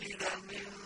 لنجد من